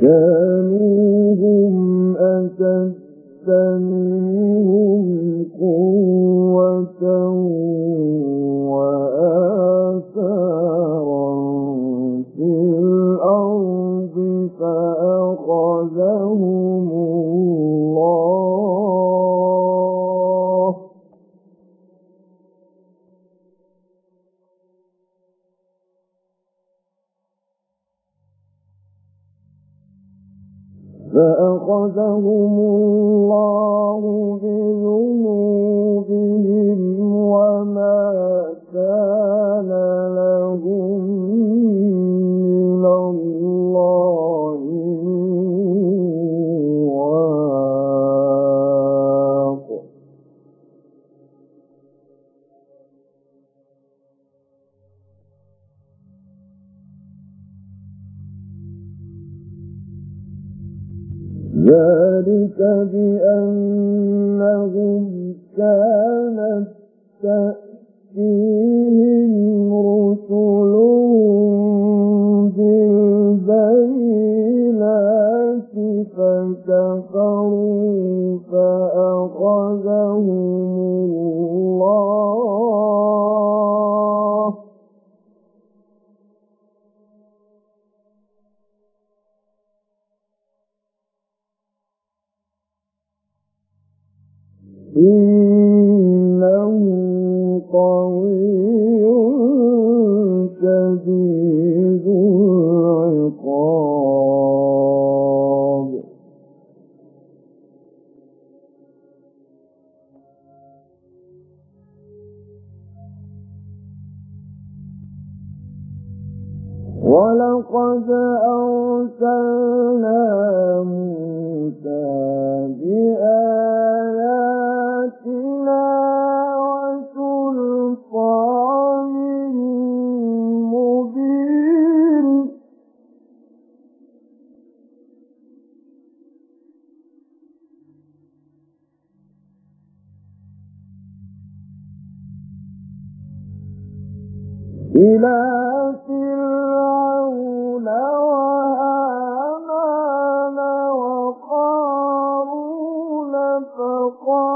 كانوا هم أشد قوة وآثارا في الأرض فأخذهم فأخذهم ذلك بأنهم كانت تأتيهم رسلهم بالبينات فكفروا فأخذهم is الله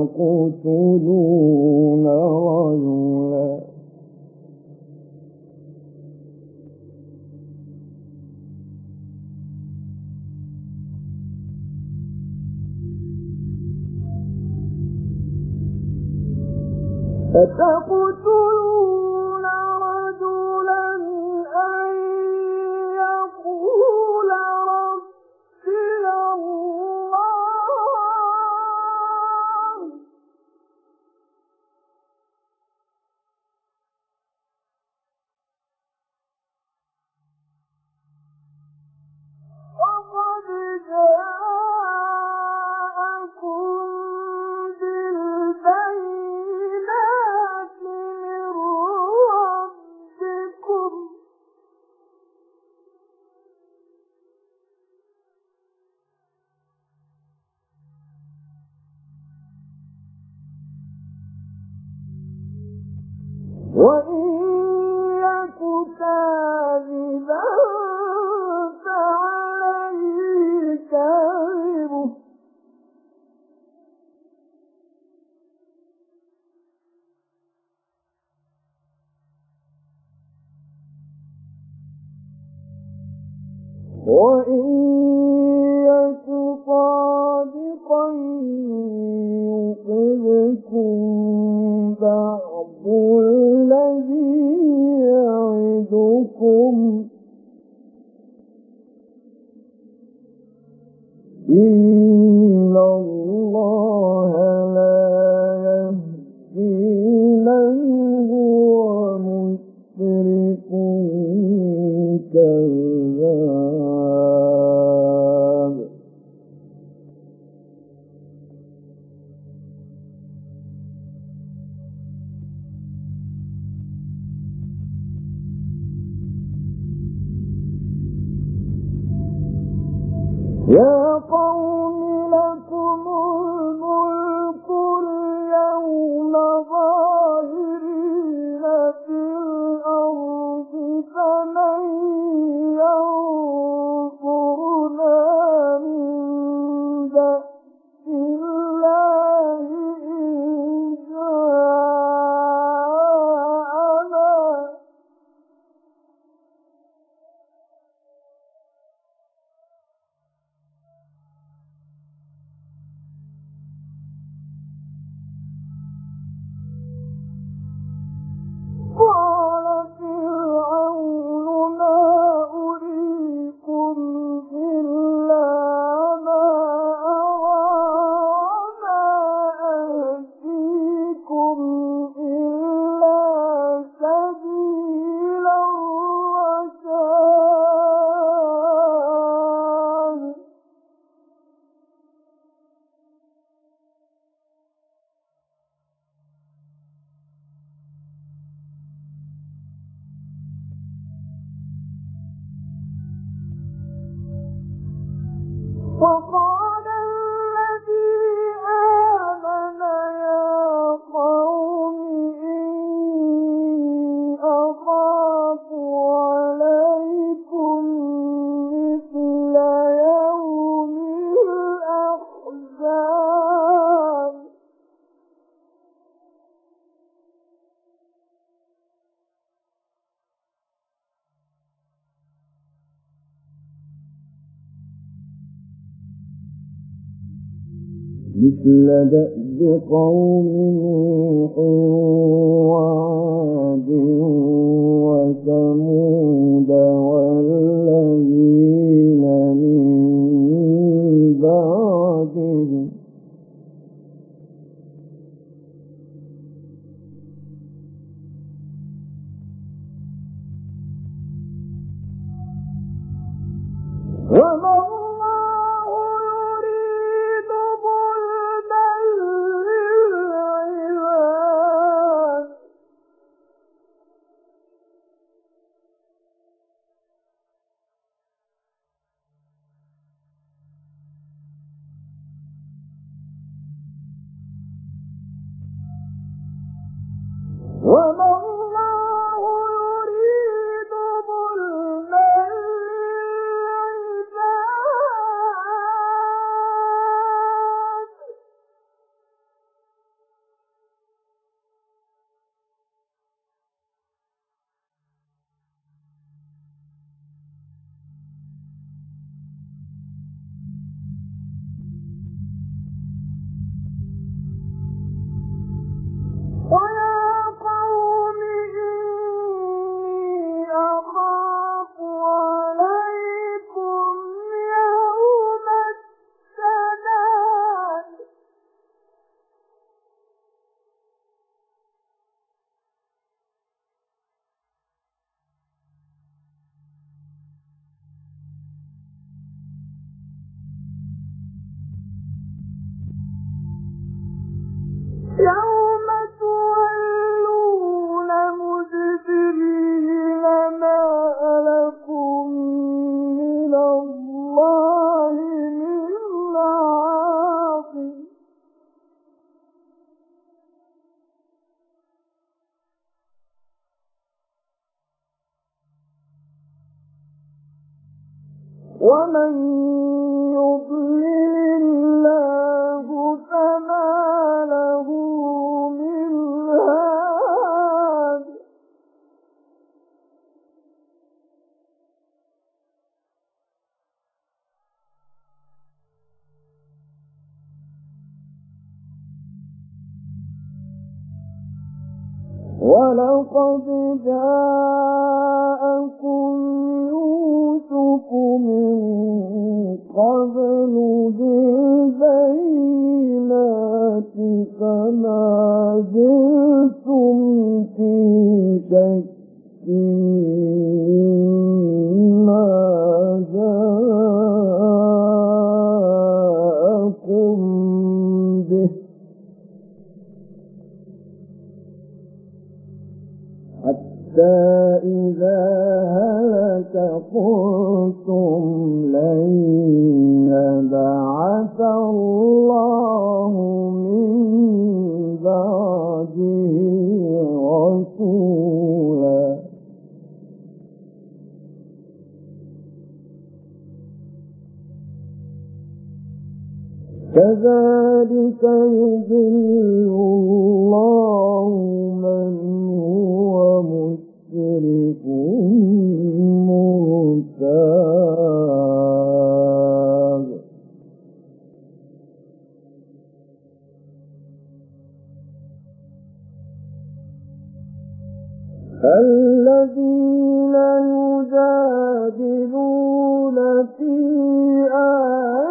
أتقتلون مثل دأب قوم نوح وعاد وثمود والذين 我们已有自己 إذا هلك قلتم لن يبعث الله من بعده رسولا كذلك يُذِلُّ الله الزجاج الذين يجادلون في آيات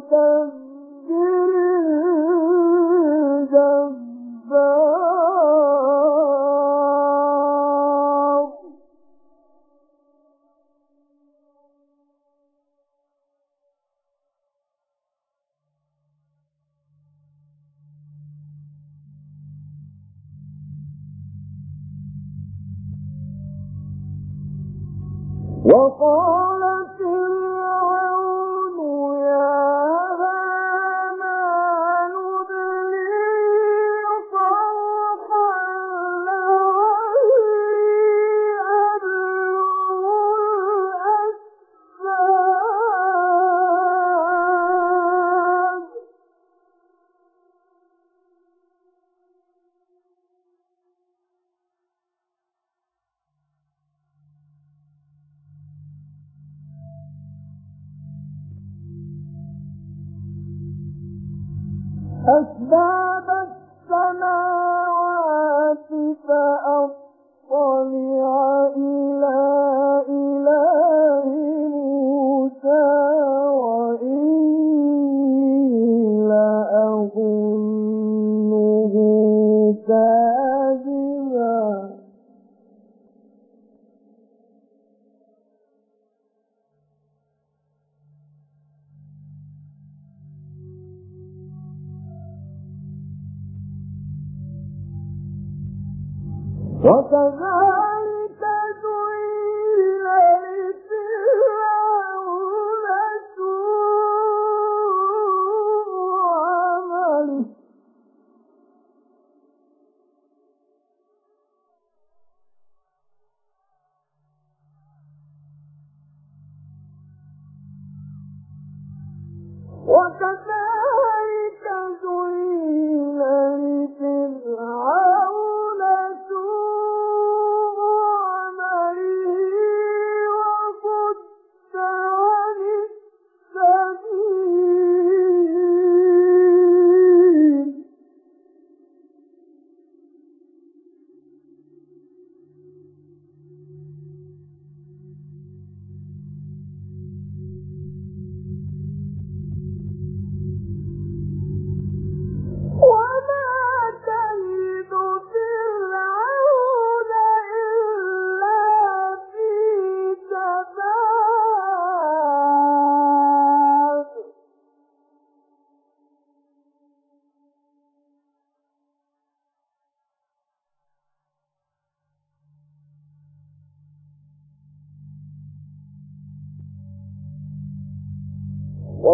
كذب وكذا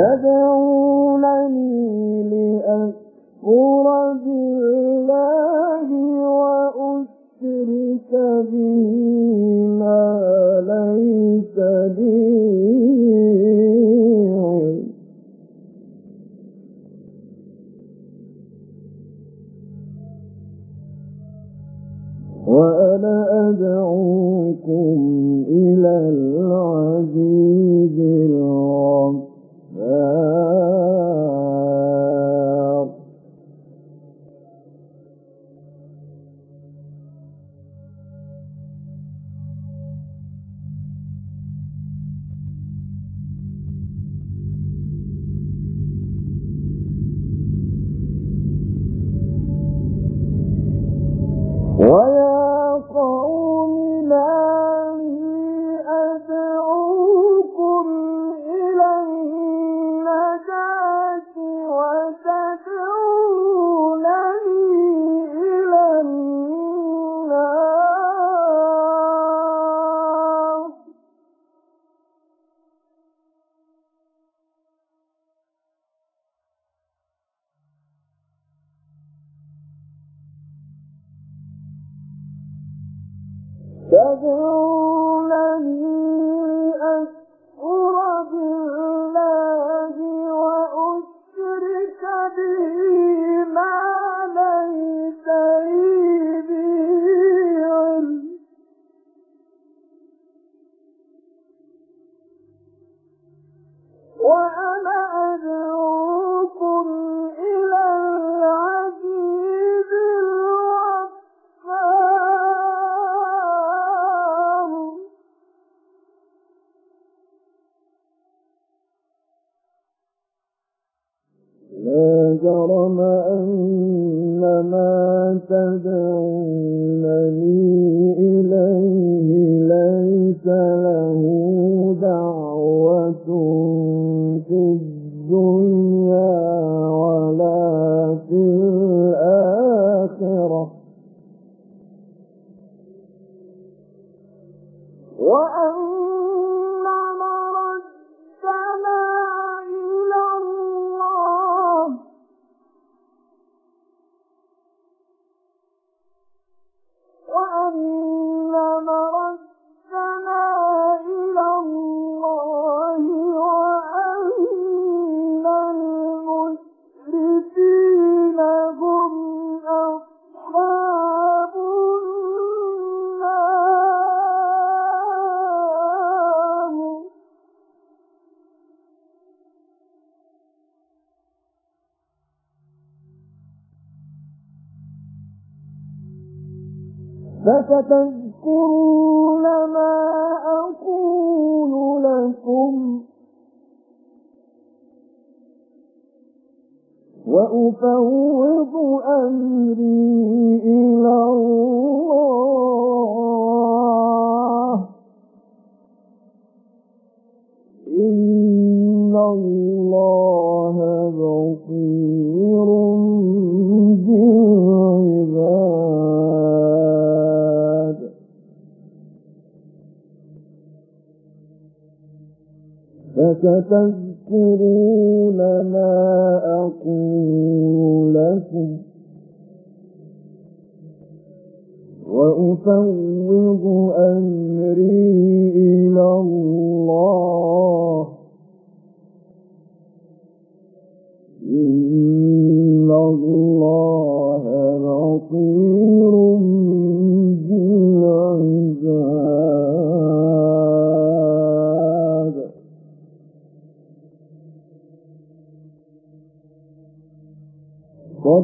تدعونني تدعو فستذكرون ما أقول لكم. وأفوض فستذكرون ما أقول لكم وأفوض أمري إلى الله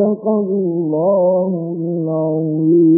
صدق الله العظيم